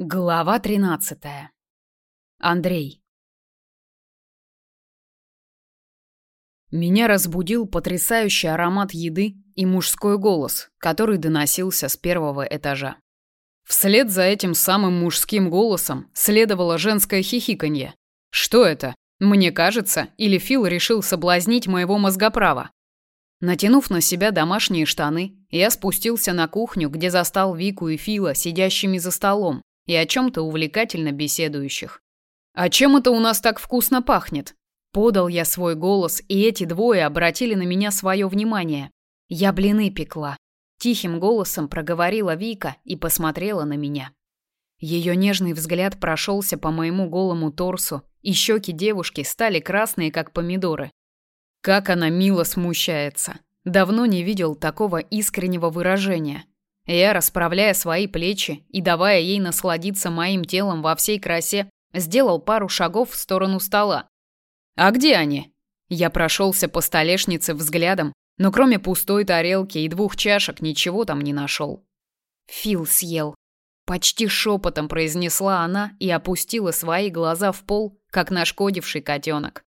Глава 13. Андрей. Меня разбудил потрясающий аромат еды и мужской голос, который доносился с первого этажа. Вслед за этим самым мужским голосом следовало женское хихиканье. Что это? Мне кажется, или Фил решил соблазнить моего мозгоправа? Натянув на себя домашние штаны, я спустился на кухню, где застал Вику и Фила сидящими за столом и о чем-то увлекательно беседующих. «А чем это у нас так вкусно пахнет?» Подал я свой голос, и эти двое обратили на меня свое внимание. Я блины пекла. Тихим голосом проговорила Вика и посмотрела на меня. Ее нежный взгляд прошелся по моему голому торсу, и щеки девушки стали красные, как помидоры. Как она мило смущается. Давно не видел такого искреннего выражения. Я, расправляя свои плечи и давая ей насладиться моим телом во всей красе, сделал пару шагов в сторону стола. «А где они?» Я прошелся по столешнице взглядом, но кроме пустой тарелки и двух чашек ничего там не нашел. Фил съел. Почти шепотом произнесла она и опустила свои глаза в пол, как нашкодивший котенок.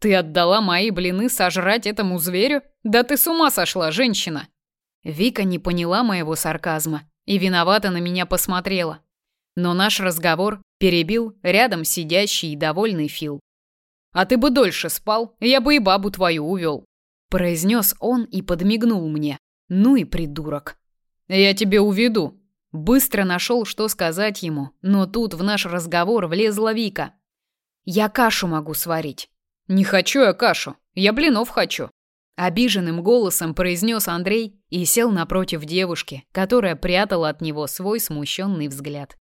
«Ты отдала мои блины сожрать этому зверю? Да ты с ума сошла, женщина!» Вика не поняла моего сарказма и виновато на меня посмотрела. Но наш разговор перебил рядом сидящий и довольный Фил. «А ты бы дольше спал, я бы и бабу твою увел», произнес он и подмигнул мне. «Ну и придурок». «Я тебе уведу». Быстро нашел, что сказать ему, но тут в наш разговор влезла Вика. «Я кашу могу сварить». «Не хочу я кашу, я блинов хочу». Обиженным голосом произнес Андрей и сел напротив девушки, которая прятала от него свой смущенный взгляд.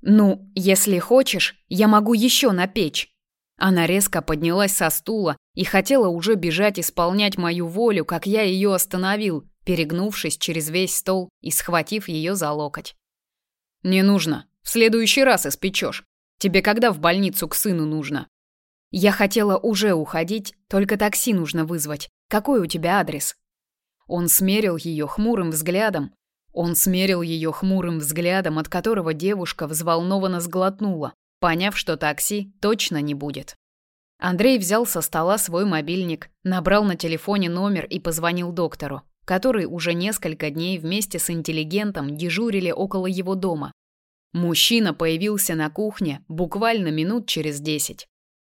«Ну, если хочешь, я могу еще напечь». Она резко поднялась со стула и хотела уже бежать исполнять мою волю, как я ее остановил, перегнувшись через весь стол и схватив ее за локоть. «Не нужно. В следующий раз испечешь. Тебе когда в больницу к сыну нужно?» Я хотела уже уходить, только такси нужно вызвать. Какой у тебя адрес? Он смерил ее хмурым взглядом. Он смерил ее хмурым взглядом, от которого девушка взволнованно сглотнула, поняв, что такси точно не будет. Андрей взял со стола свой мобильник, набрал на телефоне номер и позвонил доктору, который уже несколько дней вместе с интеллигентом дежурили около его дома. Мужчина появился на кухне буквально минут через десять.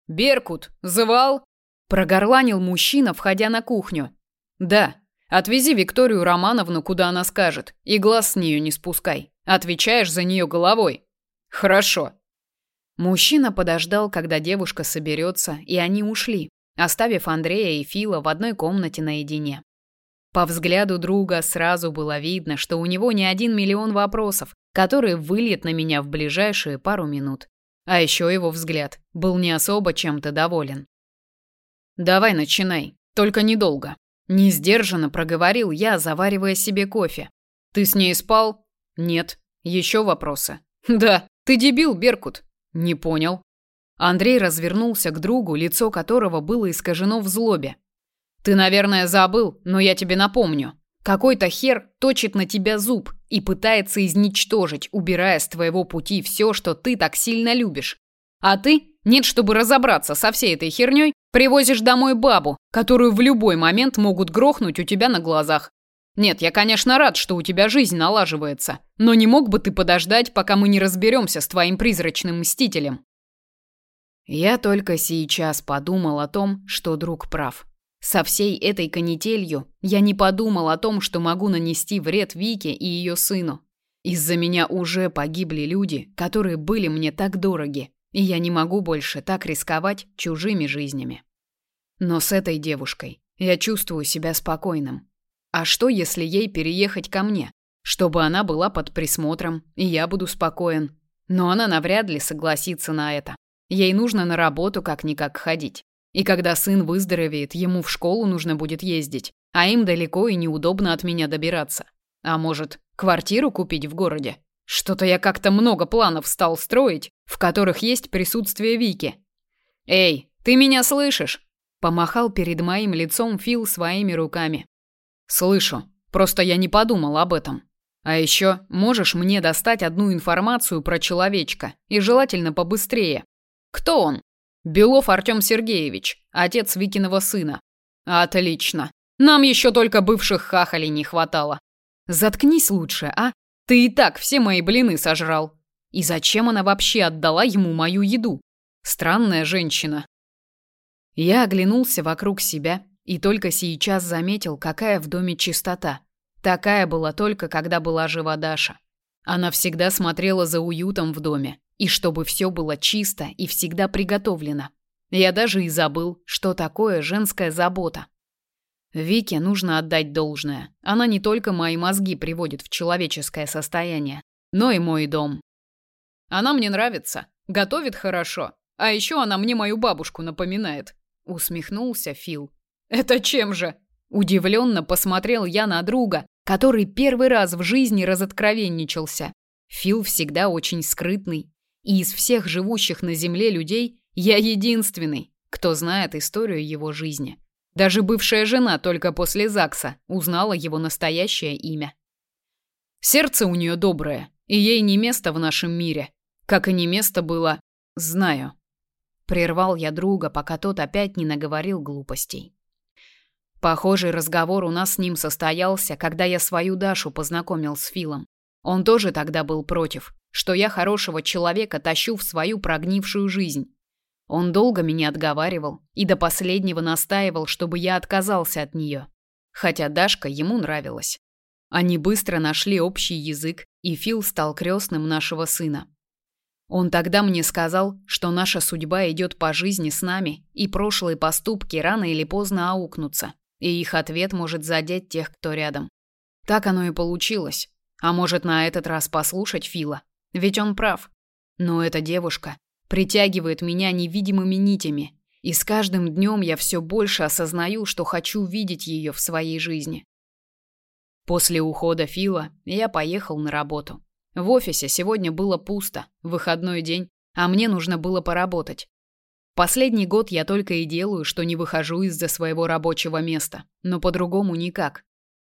«Беркут, звал?» Прогорланил мужчина, входя на кухню. Да. Отвези Викторию Романовну, куда она скажет, и глаз с нее не спускай. Отвечаешь за нее головой. Хорошо. Мужчина подождал, когда девушка соберется, и они ушли, оставив Андрея и Фила в одной комнате наедине. По взгляду друга сразу было видно, что у него не один миллион вопросов, которые выльет на меня в ближайшие пару минут. А еще его взгляд был не особо чем-то доволен. Давай начинай, только недолго. Не сдержанно проговорил я, заваривая себе кофе. Ты с ней спал? Нет. Еще вопросы? Да. Ты дебил, Беркут. Не понял. Андрей развернулся к другу, лицо которого было искажено в злобе. Ты, наверное, забыл, но я тебе напомню. Какой-то хер точит на тебя зуб и пытается изничтожить, убирая с твоего пути все, что ты так сильно любишь. А ты нет, чтобы разобраться со всей этой херней, привозишь домой бабу, которую в любой момент могут грохнуть у тебя на глазах. Нет, я, конечно, рад, что у тебя жизнь налаживается, но не мог бы ты подождать, пока мы не разберемся с твоим призрачным мстителем? Я только сейчас подумал о том, что друг прав. Со всей этой канителью я не подумал о том, что могу нанести вред Вике и ее сыну. Из-за меня уже погибли люди, которые были мне так дороги и я не могу больше так рисковать чужими жизнями. Но с этой девушкой я чувствую себя спокойным. А что, если ей переехать ко мне, чтобы она была под присмотром, и я буду спокоен? Но она навряд ли согласится на это. Ей нужно на работу как-никак ходить. И когда сын выздоровеет, ему в школу нужно будет ездить, а им далеко и неудобно от меня добираться. А может, квартиру купить в городе? Что-то я как-то много планов стал строить, в которых есть присутствие Вики. Эй, ты меня слышишь? Помахал перед моим лицом Фил своими руками. Слышу. Просто я не подумал об этом. А еще можешь мне достать одну информацию про человечка, и желательно побыстрее. Кто он? Белов Артем Сергеевич, отец Викиного сына. Отлично. Нам еще только бывших хахалей не хватало. Заткнись лучше, а? Ты и так все мои блины сожрал. И зачем она вообще отдала ему мою еду? Странная женщина. Я оглянулся вокруг себя и только сейчас заметил, какая в доме чистота. Такая была только, когда была жива Даша. Она всегда смотрела за уютом в доме, и чтобы все было чисто и всегда приготовлено. Я даже и забыл, что такое женская забота. Вике нужно отдать должное. Она не только мои мозги приводит в человеческое состояние, но и мой дом. Она мне нравится, готовит хорошо, а еще она мне мою бабушку напоминает. Усмехнулся Фил. Это чем же? Удивленно посмотрел я на друга, который первый раз в жизни разоткровенничался. Фил всегда очень скрытный, и из всех живущих на земле людей я единственный, кто знает историю его жизни. Даже бывшая жена только после ЗАГСа узнала его настоящее имя. Сердце у нее доброе, и ей не место в нашем мире. Как и не место было, знаю. Прервал я друга, пока тот опять не наговорил глупостей. Похожий разговор у нас с ним состоялся, когда я свою Дашу познакомил с Филом. Он тоже тогда был против, что я хорошего человека тащу в свою прогнившую жизнь. Он долго меня отговаривал и до последнего настаивал, чтобы я отказался от нее. Хотя Дашка ему нравилась. Они быстро нашли общий язык, и Фил стал крестным нашего сына. Он тогда мне сказал, что наша судьба идет по жизни с нами, и прошлые поступки рано или поздно аукнутся, и их ответ может задеть тех, кто рядом. Так оно и получилось. А может, на этот раз послушать Фила? Ведь он прав. Но эта девушка притягивает меня невидимыми нитями, и с каждым днем я все больше осознаю, что хочу видеть ее в своей жизни. После ухода Фила я поехал на работу. В офисе сегодня было пусто, выходной день, а мне нужно было поработать. Последний год я только и делаю, что не выхожу из-за своего рабочего места, но по-другому никак.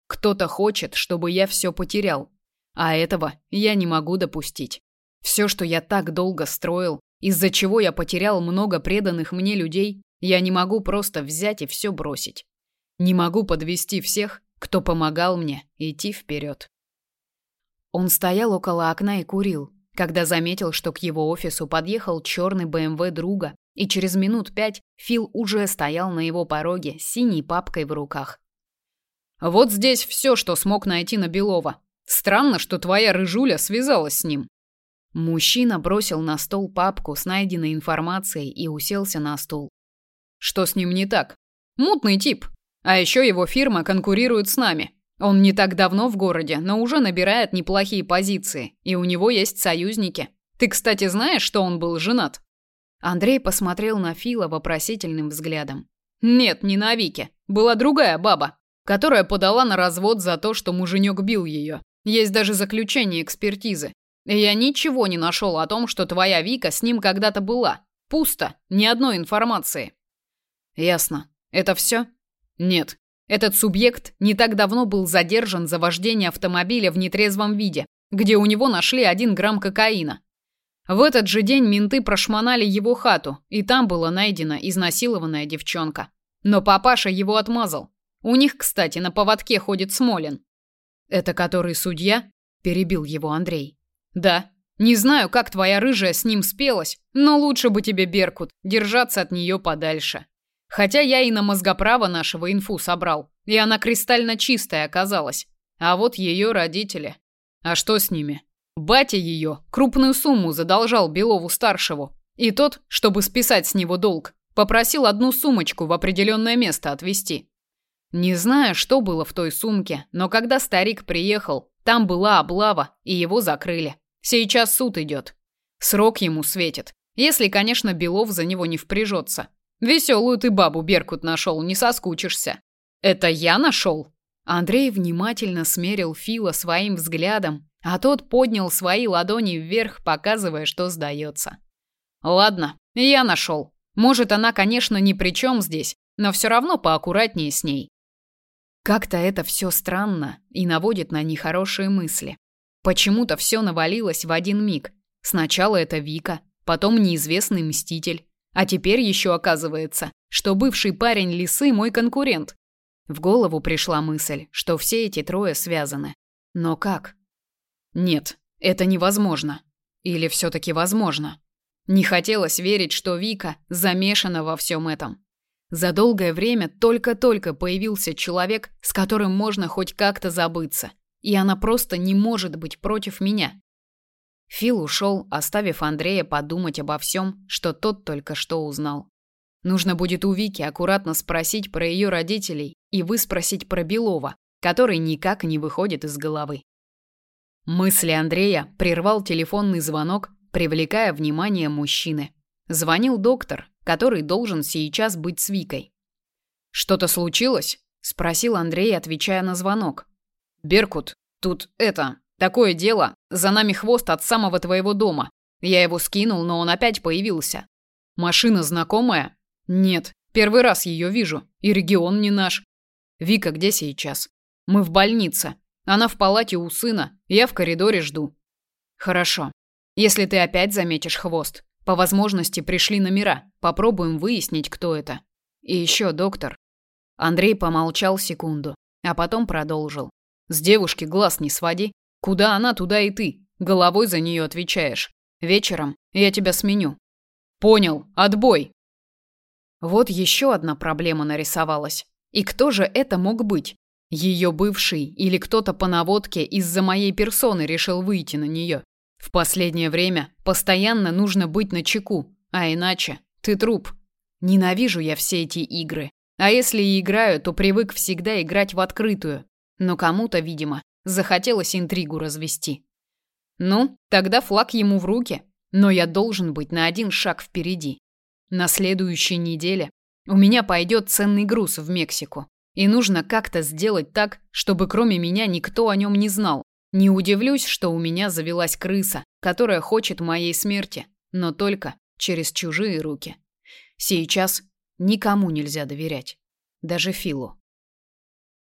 Кто-то хочет, чтобы я все потерял, а этого я не могу допустить. Все, что я так долго строил, из-за чего я потерял много преданных мне людей, я не могу просто взять и все бросить. Не могу подвести всех, кто помогал мне идти вперед. Он стоял около окна и курил, когда заметил, что к его офису подъехал черный БМВ эм друга, и через минут пять Фил уже стоял на его пороге с синей папкой в руках. «Вот здесь все, что смог найти на Белова. Странно, что твоя рыжуля связалась с ним. Мужчина бросил на стол папку с найденной информацией и уселся на стул. Что с ним не так? Мутный тип. А еще его фирма конкурирует с нами. Он не так давно в городе, но уже набирает неплохие позиции, и у него есть союзники. Ты, кстати, знаешь, что он был женат? Андрей посмотрел на Фила вопросительным взглядом. Нет, не на Вике. Была другая баба, которая подала на развод за то, что муженек бил ее. Есть даже заключение экспертизы. Я ничего не нашел о том, что твоя Вика с ним когда-то была. Пусто, ни одной информации. Ясно. Это все? Нет. Этот субъект не так давно был задержан за вождение автомобиля в нетрезвом виде, где у него нашли один грамм кокаина. В этот же день менты прошмонали его хату, и там была найдена изнасилованная девчонка. Но папаша его отмазал. У них, кстати, на поводке ходит Смолин. Это который судья? перебил его Андрей. Да. Не знаю, как твоя рыжая с ним спелась, но лучше бы тебе Беркут, держаться от нее подальше. Хотя я и на мозгоправо нашего инфу собрал, и она кристально чистая оказалась. А вот ее родители. А что с ними? Батя ее крупную сумму задолжал Белову-старшему. И тот, чтобы списать с него долг, попросил одну сумочку в определенное место отвезти. Не знаю, что было в той сумке, но когда старик приехал, там была облава, и его закрыли. Сейчас суд идет. Срок ему светит. Если, конечно, Белов за него не впряжется. Веселую ты бабу Беркут нашел, не соскучишься. Это я нашел? Андрей внимательно смерил Фила своим взглядом, а тот поднял свои ладони вверх, показывая, что сдается. Ладно, я нашел. Может, она, конечно, ни при чем здесь, но все равно поаккуратнее с ней. Как-то это все странно и наводит на нехорошие мысли. Почему-то все навалилось в один миг. Сначала это Вика, потом неизвестный мститель, а теперь еще оказывается, что бывший парень Лисы мой конкурент. В голову пришла мысль, что все эти трое связаны. Но как? Нет, это невозможно. Или все таки возможно? Не хотелось верить, что Вика замешана во всем этом. За долгое время только-только появился человек, с которым можно хоть как-то забыться, и она просто не может быть против меня. Фил ушел, оставив Андрея подумать обо всем, что тот только что узнал. Нужно будет у Вики аккуратно спросить про ее родителей и выспросить про Белова, который никак не выходит из головы. Мысли Андрея прервал телефонный звонок, привлекая внимание мужчины. Звонил доктор, который должен сейчас быть с Викой. Что-то случилось? спросил Андрей, отвечая на звонок. Беркут, тут это, такое дело, за нами хвост от самого твоего дома. Я его скинул, но он опять появился. Машина знакомая? Нет, первый раз ее вижу, и регион не наш. Вика где сейчас? Мы в больнице. Она в палате у сына, я в коридоре жду. Хорошо. Если ты опять заметишь хвост, по возможности пришли номера. Попробуем выяснить, кто это. И еще, доктор. Андрей помолчал секунду, а потом продолжил. С девушки глаз не своди. Куда она, туда и ты. Головой за нее отвечаешь. Вечером я тебя сменю. Понял. Отбой. Вот еще одна проблема нарисовалась. И кто же это мог быть? Ее бывший или кто-то по наводке из-за моей персоны решил выйти на нее? В последнее время постоянно нужно быть на чеку, а иначе ты труп. Ненавижу я все эти игры. А если и играю, то привык всегда играть в открытую. Но кому-то, видимо, захотелось интригу развести. Ну, тогда флаг ему в руки, но я должен быть на один шаг впереди. На следующей неделе у меня пойдет ценный груз в Мексику, и нужно как-то сделать так, чтобы кроме меня никто о нем не знал, не удивлюсь, что у меня завелась крыса, которая хочет моей смерти, но только через чужие руки. Сейчас никому нельзя доверять, даже Филу.